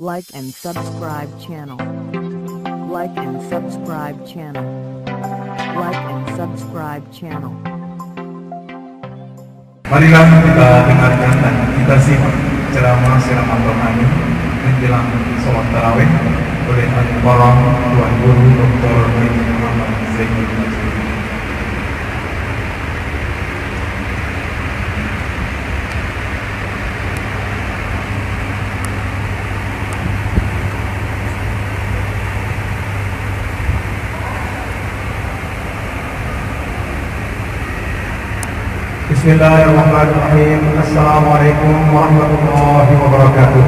Like and subscribe channel. Like and subscribe channel. Like and subscribe channel. Marilah kita dengarkan dan kita simak ceramah siraman rohani menjelang sholat tarawih oleh Al-Qaram Tuan Guru Dr. Muhammad Zainul Majid. Bismillahirrahmanirrahim. Assalamualaikum warahmatullahi wabarakatuh.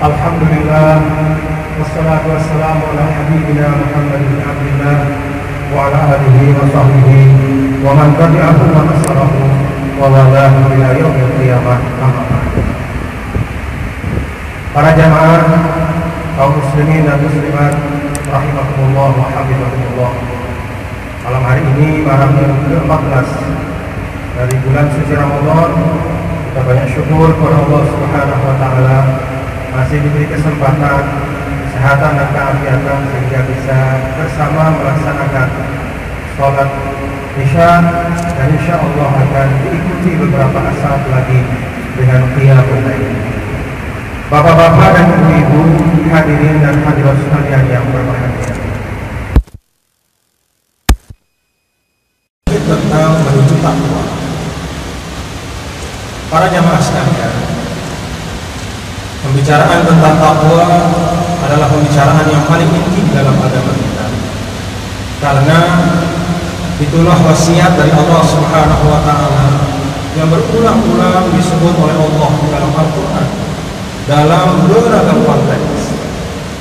Alhamdulillah Wassalatu wassalamu ala habibina Muhammad bin Abdullah Wa ala alihi wa sahbihi Wa man tabi'ahu wa nasarahu Wa walahu ila yawmil qiyamah. Para jamaah kaum muslimin dan muslimat Rahimahumullah wa habibahumullah Malam hari ini malam yang ke-14 dari bulan suci Ramadan kita banyak syukur kepada Allah Subhanahu wa taala masih diberi kesempatan kesehatan dan keafiatan sehingga bisa bersama melaksanakan sholat Isya dan insya Allah akan diikuti beberapa saat lagi dengan qiyamul lail. Bapak-bapak dan ibu-ibu hadirin dan hadirat sekalian yang berbahagia. Tentang menuju takwa. Para jamaah sekalian, pembicaraan tentang takwa adalah pembicaraan yang paling inti dalam agama kita. Karena itulah wasiat dari Allah Subhanahu wa taala yang berulang-ulang disebut oleh Allah dalam Al-Qur'an dalam beragam konteks.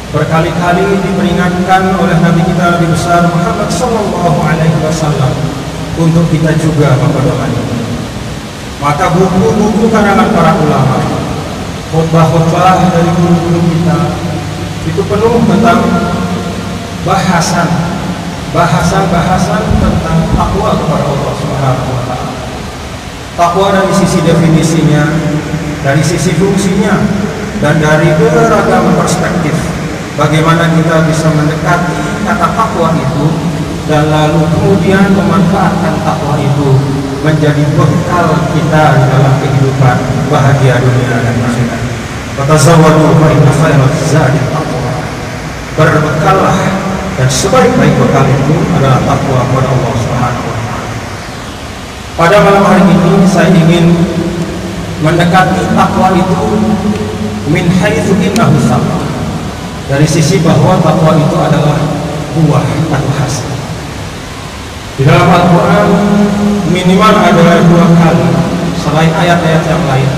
Berkali-kali diperingatkan oleh Nabi kita Nabi besar Muhammad sallallahu alaihi wasallam untuk kita juga mempedomani. Maka buku-buku karangan para ulama, khutbah-khutbah dari guru-guru kita itu penuh tentang bahasan bahasan-bahasan tentang takwa kepada Allah Subhanahu wa taala. Takwa dari sisi definisinya, dari sisi fungsinya, dan dari beragam perspektif bagaimana kita bisa mendekati kata takwa itu dan lalu kemudian memanfaatkan takwa itu menjadi bekal kita dalam kehidupan bahagia dunia dan akhirat. Fatazawwadu fa inna khairaz zadi taqwa. Berbekallah dan sebaik-baik bekal itu adalah takwa kepada Allah Subhanahu wa taala. Pada malam hari ini saya ingin mendekati takwa itu min haitsu innahu Dari sisi bahwa takwa itu adalah buah dalam Al-Quran minimal ada dua kali selain ayat-ayat yang lain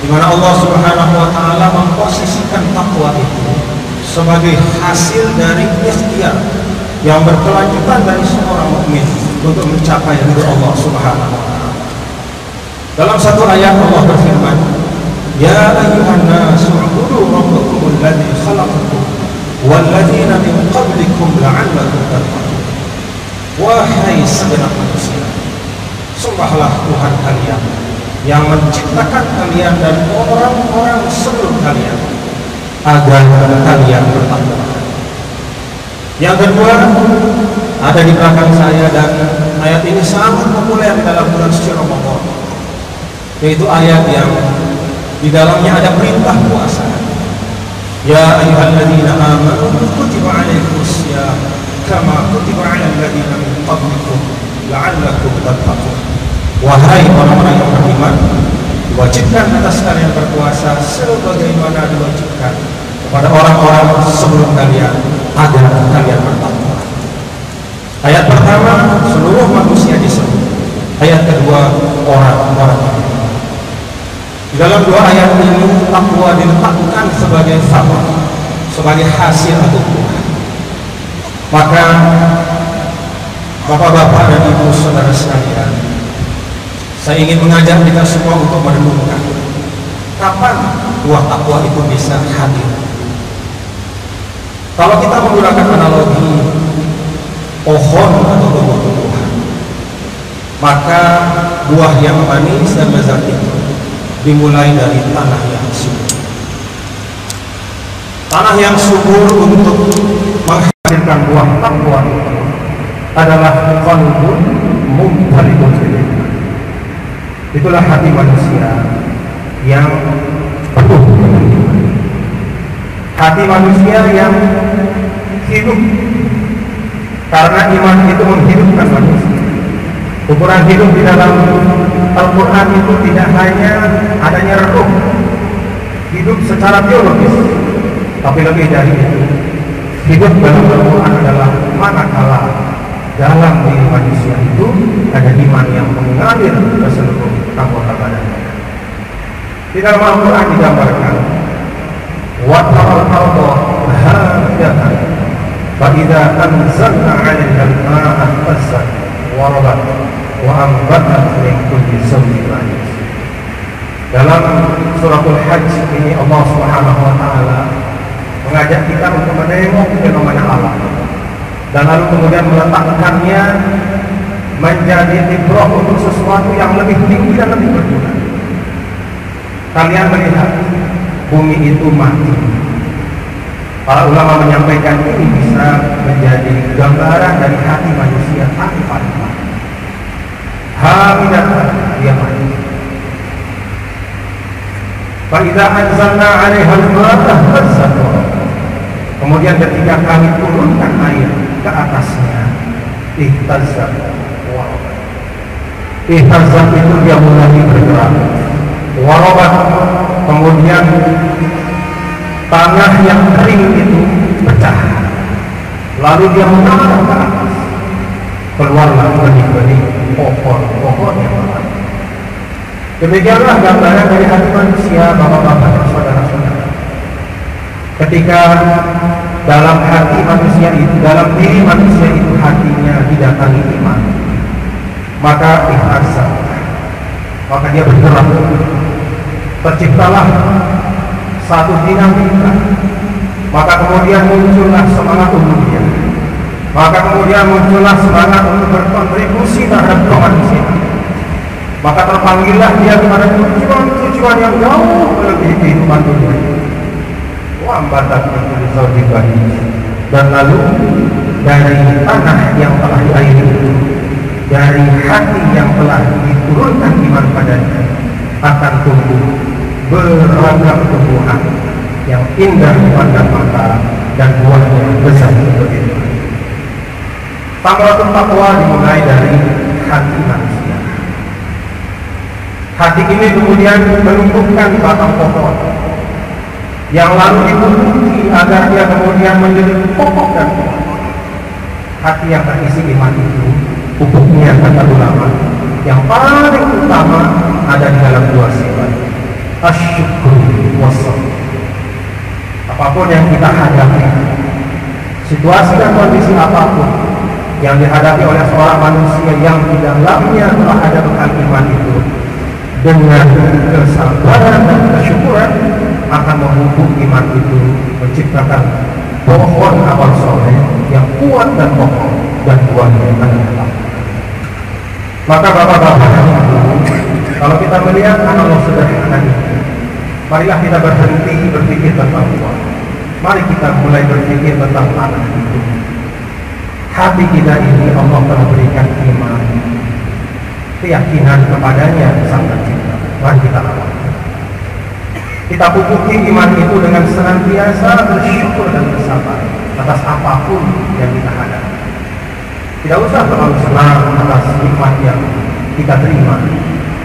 di mana Allah Subhanahu wa taala memposisikan takwa itu sebagai hasil dari ikhtiar yang berkelanjutan dari seorang mukmin untuk mencapai ridho Allah Subhanahu wa taala. Dalam satu ayat Allah berfirman, "Ya ayyuhan nas, u'budu rabbakum alladhi khalaqakum wal ladzina min qablikum la'allakum tattaqun." Segenap manusia. Sembahlah Tuhan kalian Yang menciptakan kalian dan orang-orang sebelum kalian Agar kalian bertakwa Yang kedua Ada di belakang saya dan ayat ini sangat populer dalam bulan suci Ramadan Yaitu ayat yang di dalamnya ada perintah puasa. Ya ayyuhalladzina amanu kutiba alaikumusiyam kama kutiba 'alal ladzina min qablikum la'allakum tattaqun. Wahai orang-orang yang beriman, diwajibkan atas kalian berpuasa sebagaimana diwajibkan kepada orang-orang sebelum kalian agar kalian bertakwa. Ayat pertama seluruh manusia disebut. Ayat kedua orang-orang. Di dalam dua ayat ini takwa diletakkan sebagai sama sebagai hasil buah. Maka Bapak-bapak dan ibu saudara sekalian Saya ingin mengajak kita semua untuk merenungkan Kapan buah takwa itu bisa hadir. Kalau kita menggunakan analogi Pohon atau tumbuh-tumbuhan Maka buah yang manis dan lezat itu Dimulai dari tanah yang subur. Tanah yang subur untuk menghasilkan buah takwa itu adalah qalbun mumtalikun itulah hati manusia yang penuh. Hati manusia yang hidup. Karena iman itu menghidupkan manusia. Ukuran hidup di dalam Al-Quran itu tidak hanya adanya ruh hidup secara biologis tapi lebih dari itu. Hidup dalam Al-Quran adalah manakala dalam diri manusia itu ada iman yang mengalir ke seluruh anggota badannya di dalam Al-Quran digambarkan وَتَرَى الْأَرْضَ هَامِدَةً فَإِذَا أَنزَلْنَا عَلَيْهَا الْمَاءَ اهْتَزَّتْ وَرَبَتْ وَأَنبَتَتْ مِنْ كُلِّ زَوْجٍ بَهِيجٍ dalam suratul Hajj ini Allah Subhanahu wa taala mengajak kita untuk menengok fenomena alam dan lalu kemudian meletakkannya menjadi ibrah untuk sesuatu yang lebih tinggi dan lebih berguna. Kalian melihat bumi itu mati. Para ulama menyampaikan ini bisa menjadi gambaran dari hati manusia tanpa iman. Hamidah dia mati. Faidah anzalna 'alaiha al-ma'a Kemudian ketika kami turunkan air ke atasnya, ihtazzat Ihtazzat itu dia mulai bergerak. Warabat kemudian tanah yang kering itu pecah. Lalu dia mengangkat ke atas. Keluarlah benih-benih pohon-pohon yang besar demikianlah gambaran dari hati manusia bapak-bapak dan saudara-saudara ketika dalam hati manusia itu dalam diri manusia itu hatinya didatangi iman maka ikhlas maka dia bergerak. Terciptalah satu dinamika. Maka kemudian muncullah semangat umumnya maka kemudian muncullah semangat untuk berkontribusi terhadap kemanusiaan. Maka terpanggillah dia kepada tujuan-tujuan yang jauh melebihi kehidupan dunia wambatat dan lalu dari tanah yang telah diairi dari hati yang telah diturunkan iman padanya akan tumbuh beragam tumbuhan yang indah dipandang mata dan buahnya besar begitu. Tamratul takwa dimulai dari hati manusia. Hati ini kemudian menumbuhkan batang pohon yang lalu diputuki agar dia kemudian menjadi pokok dan pohon. Hati yang terisi iman itu pupuknya kata ulama yang paling utama ada di dalam dua sifat asyukru wassalam apa pun yang kita hadapi situasi dan kondisi apa pun yang dihadapi oleh seorang manusia yang di dalamnya telah ada bekal iman itu dengan kesabaran dan kesyukuran akan memupuk iman itu menciptakan pohon amal soleh yang kuat dan kokoh dan buahnya adalah maka bapak-bapak kalau kita melihat analog sederhana ini marilah kita berhenti berpikir tentang uang mari kita mulai berpikir tentang tanah itu. Hati kita ini Allah telah berikan iman. Keyakinan kepadanya sang pencipta mari kita lakukan kita pupuki iman itu dengan senantiasa bersyukur dan bersabar atas apa pun yang kita hadapi tidak usah terlalu senang atas nikmat yang kita terima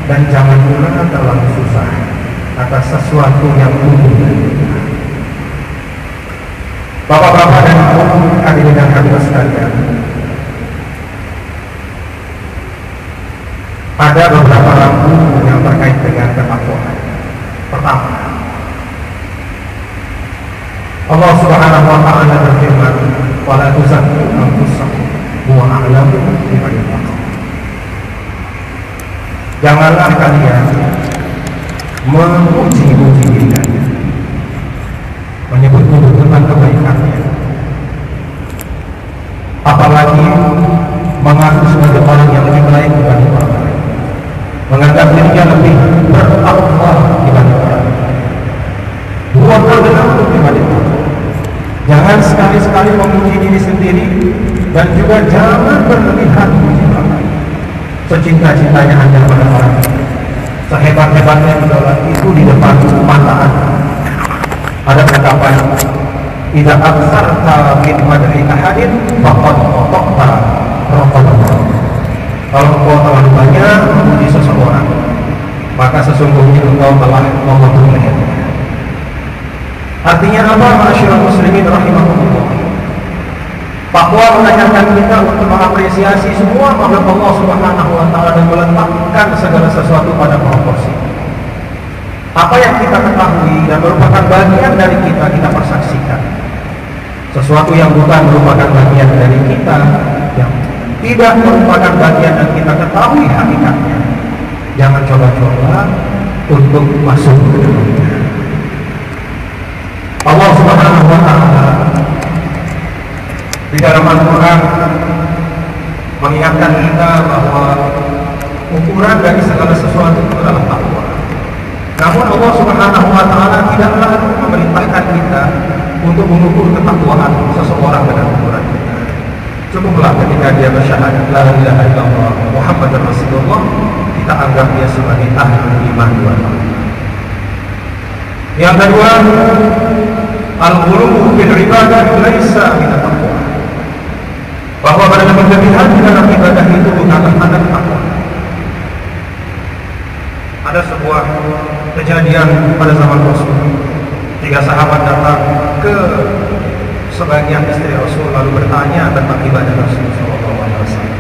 dan jangan pula terlalu susah atas sesuatu yang tumbuh dari. Bapak-bapak dan ibu hadirin dan hadirat sekalian, ada beberapa lampu yang terkait dengan ketakwaan. Pertama, Allah Subhanahu wa taala berfirman, "Wala tuzakku anfusakum huwa a'lamu biman Janganlah kalian memuji-muji diri kalian menyebut-nyebut tentang kebaikannya apalagi mengaku sebagai orang yang lebih baik dibanding orang lain menganggap dirinya lebih bertakwa dibanding orang lain buat adalah dibanding orang Jangan sekali-sekali memuji diri sendiri dan juga jangan berlebihan. Secinta-cintanya Anda pada orang. Sehebat-hebatnya idola itu di depan mata Anda. Ada ungkapan Idza aksarta min madri ahadin faqad qata'ta raqabah. Kalau engkau terlalu banyak memuji seseorang, maka sesungguhnya engkau telah lehernya. Artinya apa? Masyarakat muslimin rahimahullah. Bahwa mengajarkan kita untuk mengapresiasi semua makhluk Allah Subhanahu wa taala dan meletakkan segala sesuatu pada proporsi. Apa yang kita ketahui dan merupakan bagian dari kita kita persaksikan. Sesuatu yang bukan merupakan bagian dari kita yang tidak merupakan bagian dan kita ketahui hakikatnya. Jangan coba-coba untuk masuk ke dalamnya. Allah Subhanahu wa taala di dalam Al-Qur'an mengingatkan kita bahwa ukuran dari segala sesuatu itu adalah takwa. Namun Allah Subhanahu wa taala tidaklah memerintahkan kita untuk mengukur ketakwaan seseorang dengan ukuran kita. Cukuplah ketika dia bersyahadat la ilaha illallah Muhammad Rasulullah kita anggap dia sebagai ahli iman wa Yang kedua, al-ghuluw bil ibadah laisa min. Bahwa pada berlebihan di dalam ibadah itu bukanlah tanda takwa. Ada sebuah kejadian pada zaman Rasul. Tiga sahabat datang ke sebagian istri Rasul lalu bertanya tentang ibadah Rasul Sallallahu Alaihi Wasallam.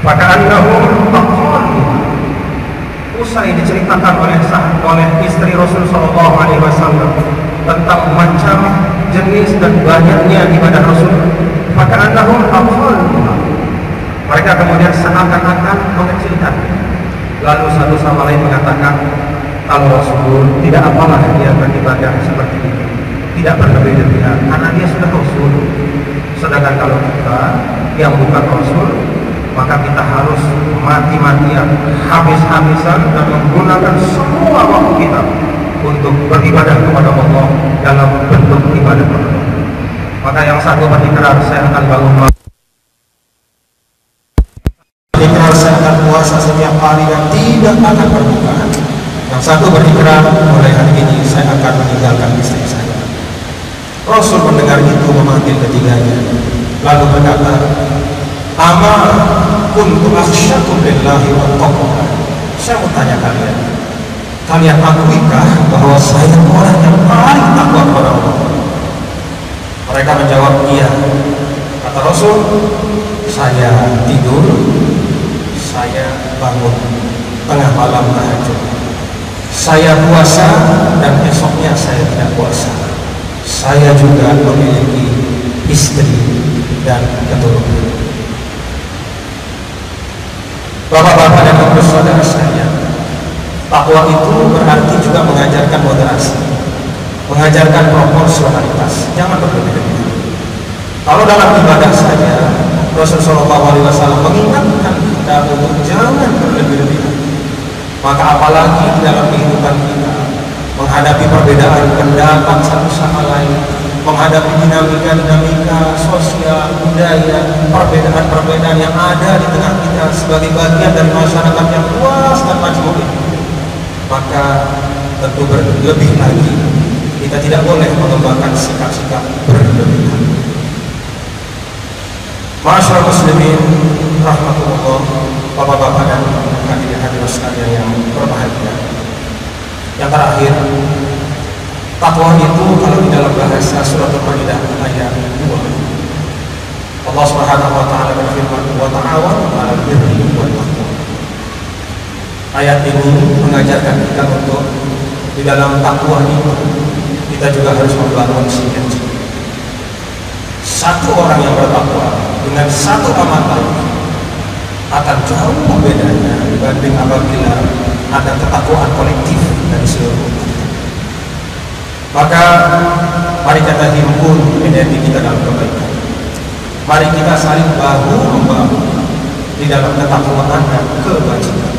Maka annahum aqalu usai diceritakan oleh sah, oleh istri Rasul Sallallahu Alaihi Wasallam tentang macam jenis dan banyaknya ibadah Rasul. Maka annahum aqalu mereka kemudian seakan-akan mengecilkan. Lalu satu sama lain mengatakan, kalau Rasul tidak apalah dia beribadah seperti itu, tidak berlebih-lebihan, karena dia sudah Rasul. Sedangkan kalau kita yang bukan Rasul, maka kita harus mati-matian, habis-habisan dan menggunakan semua waktu kita untuk beribadah kepada Allah dalam bentuk ibadah kepada Allah. Maka yang satu berikrar saya akan bangun. Berikrar saya akan puasa setiap hari dan tidak akan berbuka. Yang satu berikrar mulai hari ini saya akan meninggalkan istri saya. Rasul mendengar itu memanggil ketiganya lalu berkata, "Ama kuntu akhsyakum lillahi wa taqwa." Saya mau tanya kalian, kalian akuikah bahwa saya orang yang paling takwa kepada Allah? Mereka menjawab, "Iya." Kata Rasul, "Saya tidur, saya bangun tengah malam tahajud. Saya puasa dan esoknya saya tidak puasa. Saya juga memiliki istri dan keturunan. Bapak-bapak dan ibu saudara saya, takwa itu berarti juga mengajarkan moderasi, mengajarkan proporsionalitas, jangan berlebihan. Kalau dalam ibadah saja, Rasulullah SAW mengingatkan kita untuk jangan berlebih-lebihan. Maka apalagi dalam kehidupan kita, menghadapi perbedaan pendapat satu sama lain, menghadapi dinamika-dinamika sosial, budaya, perbedaan-perbedaan yang ada di tengah kita sebagai bagian dari masyarakat yang luas dan majmuk ini. Maka tentu berlebih lagi kita tidak boleh mengembangkan sikap-sikap berlebihan. Masyarakat muslimin rahmatullah Bapak-bapak dan hadirin hadirat sekalian yang berbahagia. Yang terakhir, takwa itu kalau di dalam bahasa surat Al-Maidah ayat 2 Allah Subhanahu wa taala berfirman wa ta'awanu 'alal birri wat taqwa. Ayat ini mengajarkan kita untuk di dalam takwa itu kita juga harus membangun sinergi. Satu orang yang bertakwa dengan satu amatan akan jauh bedanya dibanding apabila ada ketakwaan kolektif dari seluruh. Maka mari kita himpun energi kita dalam kebaikan. Mari kita saling bahu membahu di dalam ketakwaan dan kebajikan.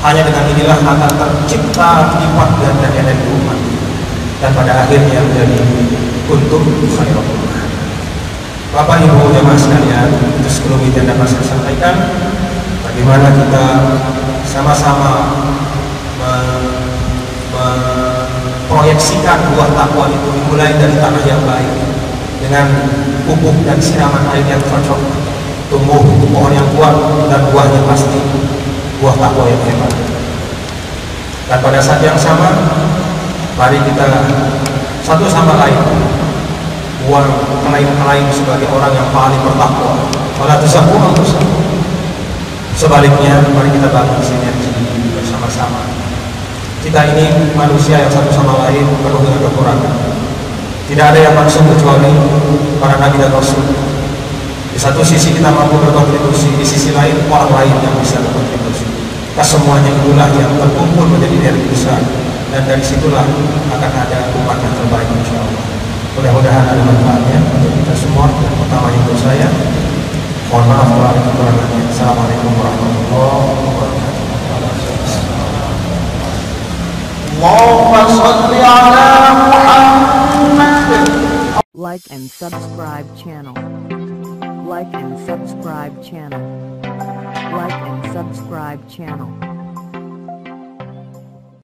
Hanya dengan inilah akan tercipta lipat ganda energi umat. Dan pada akhirnya menjadi untuk khairul Bapak Ibu jemaah sekalian, itu sebelum itu dapat saya sampaikan bagaimana kita sama-sama memproyeksikan buah takwa itu dimulai dari tanah yang baik dengan pupuk dan siraman air yang cocok. Tumbuh pohon yang kuat dan buahnya pasti buah takwa yang hebat. Dan pada saat yang sama mari kita satu sama lain buang kelain-kelain sebagai orang yang paling bertakwa wala tusabu anfusakum sebaliknya mari kita bangun sinergi bersama-sama kita ini manusia yang satu sama lain penuh dengan kekurangan. Tidak ada yang maksud kecuali para nabi dan rasul. Di satu sisi kita mampu berkontribusi, di sisi lain orang lain yang bisa berkontribusi. Kesemuanya itulah yang terkumpul menjadi dari besar dan dari situlah akan ada tempat yang terbaik insya Allah. Mudah-mudahan ada manfaatnya untuk kita semua dan utamanya untuk saya. Mohon maaf kalau ada kekurangan. Assalamualaikum warahmatullahi wabarakatuh Like and subscribe channel. Like and subscribe channel. Like and subscribe channel.